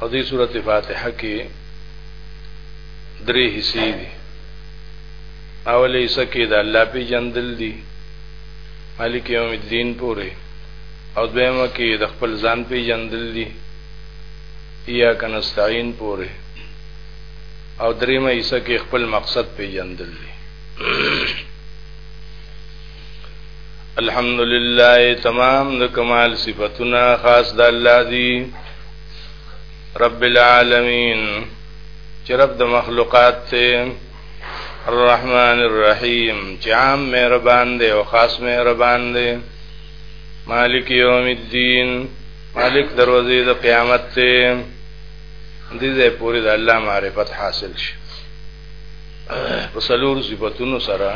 او دې سورته فاتحه کې درې حصے دي اولې حصہ کې د الله په جندل دي مالک یوم الدین پورې او دویمه کې د خپل ځان په جندل دي یا کنستعين پورې او دریمه حصہ کې خپل مقصد په جندل دي الحمدلله تمام د کمال صفاتونه خاص د الله دی رب العالمین چې رب د مخلوقات ته الرحمن الرحیم چې عام مهربان دی او خاص مهربان دی مالک یوم الدین مالک دروازې د قیامت ته دې ځای پورې د الله معرفت حاصل شي په څلور صفاتونو سره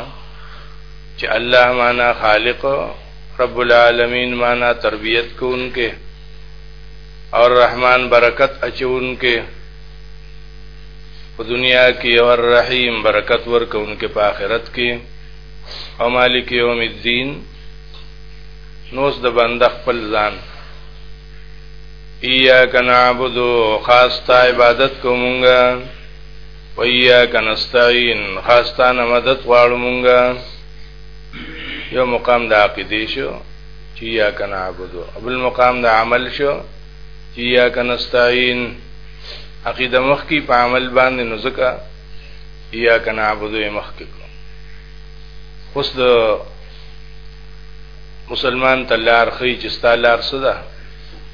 چې الله معنا خالق رب العالمین معنا تربیت کوونکې او رحمان برکت اچوونکې په دنیا کې او الرحیم برکت ورکوونکې په آخرت کې او مالک یوم الدین نوس د بنده خپل ځان ایاک نعبدو خاص تا عبادت کومونګا وَإِيَّاكَ نَسْتَعِينُ خاص تا نه مدد غواړو مونږه یو مقام د عقیدې شو چې یا کنه عبدو ابل مقام د عمل شو چې یا کنه استعين عقیده مخ کی په عمل باندې نو ځکه یا کنه عبدو مخ کی اوس د مسلمان تلار خې چې ستالار صدا